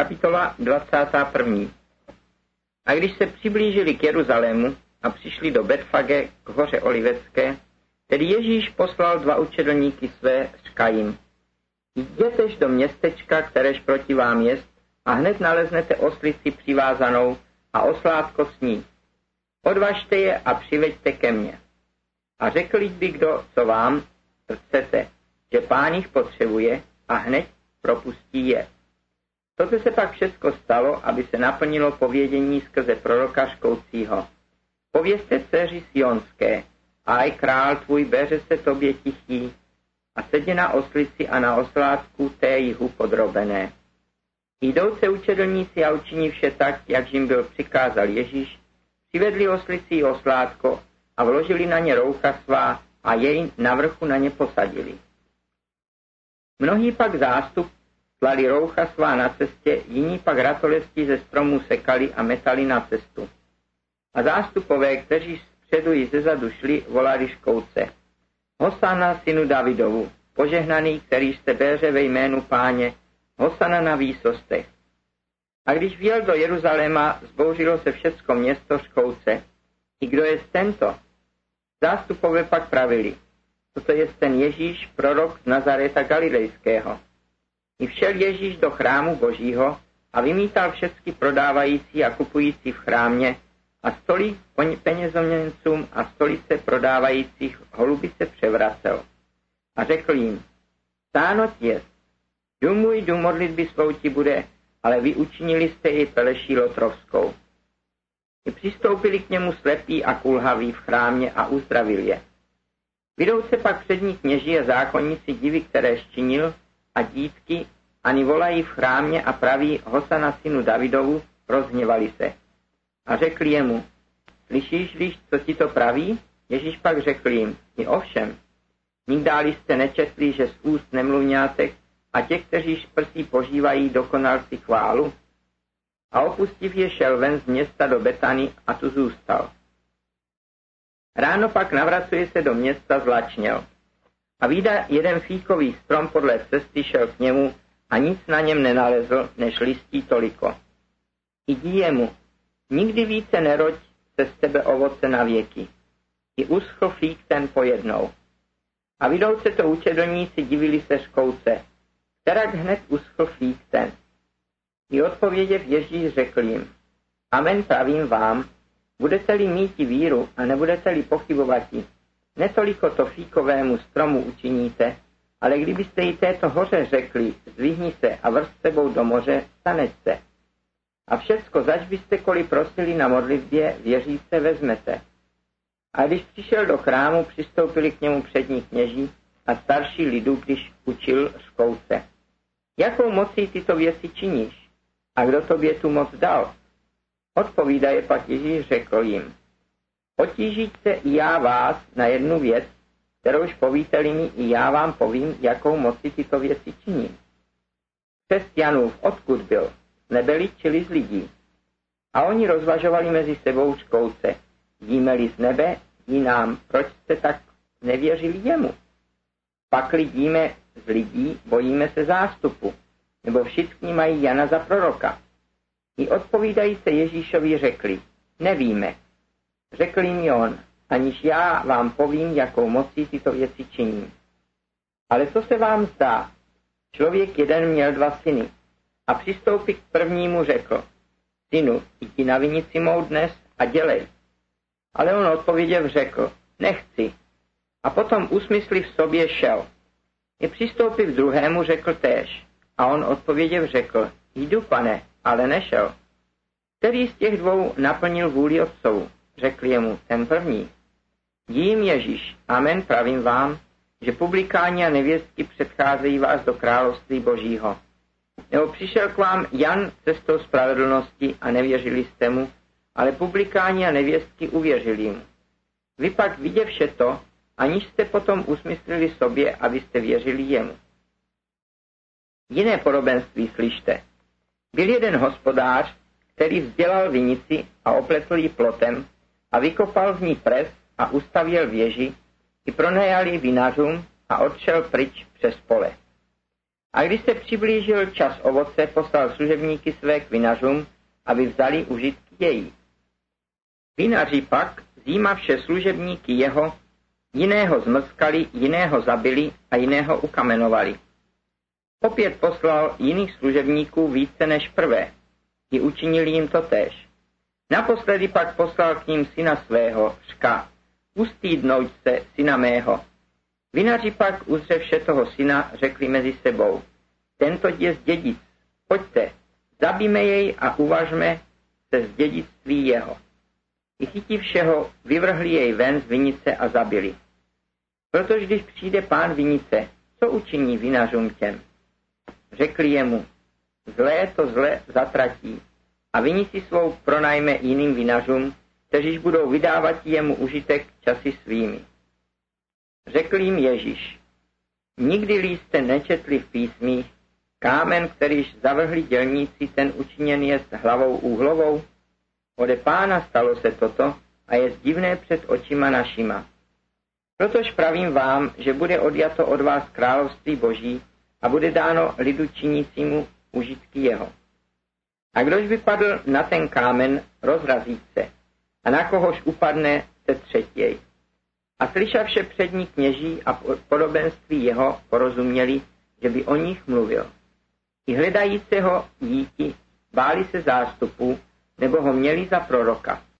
Kapitola 21. A když se přiblížili k Jeruzalému a přišli do Betfage k hoře Olivecké, tedy Ježíš poslal dva učedlníky své, říká jim, jdětež do městečka, kteréž proti vám jest, a hned naleznete oslici přivázanou a oslátko s ní. Odvažte je a přiveďte ke mně. A řekl by kdo, co vám chcete, že pán jich potřebuje a hned propustí je. Toto se pak všechno stalo, aby se naplnilo povědění skrze proroka škoucího. Povězte dceři Sionské, aj král tvůj beře se tobě tichý, a sedě na oslici a na oslátku té jihu podrobené. Jdouce učedlníci a učiní vše tak, jak jim byl přikázal Ježíš, přivedli oslici i oslátko a vložili na ně roucha svá a jej na vrchu na ně posadili. Mnohý pak zástup tlali roucha svá na cestě, jiní pak ratolesti ze stromů sekali a metali na cestu. A zástupové, kteří zpředu i zezadu šli, volali škouce. Hosana synu Davidovu, požehnaný, který jste béře ve jménu páně, Hosana na výsostech. A když vjel do Jeruzaléma, zbouřilo se všecko město škouce. I kdo je tento? Zástupové pak pravili. Toto je ten Ježíš, prorok z Nazareta Galilejského. I všel Ježíš do chrámu božího a vymítal všechny prodávající a kupující v chrámě a stoly penězoměncům a stolice prodávajících holuby se převracel. A řekl jim, stánoť je, dům můj dům modlitby svou ti bude, ale vy učinili jste i peleší lotrovskou. I přistoupili k němu slepí a kulhaví v chrámě a uzdravil je. Vydou se pak přední kněží a zákonníci divy, které ščinil, a dítky, ani volají v chrámě a praví Hosana synu Davidovu, rozhněvali se. A řekli jemu, slyšíš, víš, co ti to praví? Ježíš pak řekl jim, i ovšem, nikdáli jste nečetli, že z úst nemluvňátek a těch, kteří šprsí požívají, dokonal si chválu? A opustiv je šel ven z města do Betany a tu zůstal. Ráno pak navracuje se do města zlačněl. A výda jeden fíkový strom podle cesty šel k němu a nic na něm nenalezl, než listí toliko. Jdi jemu, nikdy více neroď se z tebe ovoce na věky. I uschl fík ten pojednou. A vidouce to učedlníci divili se škouce, kterak hned uschl fík ten. I odpověděv Ježíš řekl jim, Amen pravím vám, budete-li mít víru a nebudete-li pochybovat, netoliko to fíkovému stromu učiníte, ale kdybyste i této hoře řekli, zvihni se a vrst sebou do moře, stane se. A všecko, zač byste koli prosili na modlitbě, věříte, vezmete. A když přišel do chrámu, přistoupili k němu přední kněží a starší lidu, když učil škouce. Jakou mocí tyto věci činíš? A kdo tobě tu moc dal? Odpovídaje pak Ježíš řekl jim. Potížit se i já vás na jednu věc, kterouž povíte-li mi, i já vám povím, jakou moci tyto věci činí. Křesťanův, odkud byl, nebyli čili z lidí. A oni rozvažovali mezi sebou škouce. Jíme-li z nebe, jí nám, proč jste tak nevěřili jemu? Pak lidíme z lidí, bojíme se zástupu, nebo všichni mají Jana za proroka. I odpovídají se Ježíšovi řekli, nevíme. Řekl jim on, aniž já vám povím, jakou mocí tyto věci činí. Ale co se vám zdá? Člověk jeden měl dva syny a přistoupit k prvnímu řekl, synu, jdi na vinici mou dnes a dělej. Ale on odpověděv řekl, nechci. A potom usmysli v sobě šel. I přistoupit k druhému řekl též. A on odpověděv řekl, jdu pane, ale nešel. Který z těch dvou naplnil vůli otců? Řekl jemu ten první. Jím Ježíš, amen pravím vám, že publikáni a nevěstky předcházejí vás do království božího. Nebo přišel k vám Jan cestou spravedlnosti a nevěřili jste mu, ale publikáni a nevěstky uvěřili mu. Vy pak viděv vše to, aniž jste potom usmyslili sobě, abyste věřili jemu. Jiné podobenství slyšte. Byl jeden hospodář, který vzdělal vinici a opletl ji plotem a vykopal v ní pres a ustavěl věži i pronajal ji vinařům a odšel pryč přes pole. A když se přiblížil čas ovoce, poslal služebníky své k vinařům, aby vzali užitky její. Vinaři pak, vše služebníky jeho, jiného zmrskali, jiného zabili a jiného ukamenovali. Opět poslal jiných služebníků více než prvé. I učinili jim to též. Naposledy pak poslal k ním syna svého, Ška, ustýdnout se syna mého. Vinaři pak uzřevše toho syna řekli mezi sebou, tento je zdědic, pojďte, zabíme jej a uvažme se z dědictví jeho. I chytí všeho vyvrhli jej ven z vinice a zabili. Protože když přijde pán vinice, co učiní vinařům těm? Řekli jemu, zlé to zle zatratí a vinici svou pronajme jiným vinařům, kteříž budou vydávat jemu užitek časy svými. Řekl jim Ježíš, nikdy jste nečetli v písmích, kámen, kterýž zavrhli dělníci, ten učiněn je s hlavou úhlovou? Ode pána stalo se toto a je divné před očima našima. Protož pravím vám, že bude odjato od vás království boží a bude dáno lidu činícímu užitky jeho. A kdož vypadl na ten kámen, rozrazí se, a na kohož upadne, se třetěj. A slyšavše přední kněží a podobenství jeho porozuměli, že by o nich mluvil. I hledajícího díti báli se zástupu, nebo ho měli za proroka.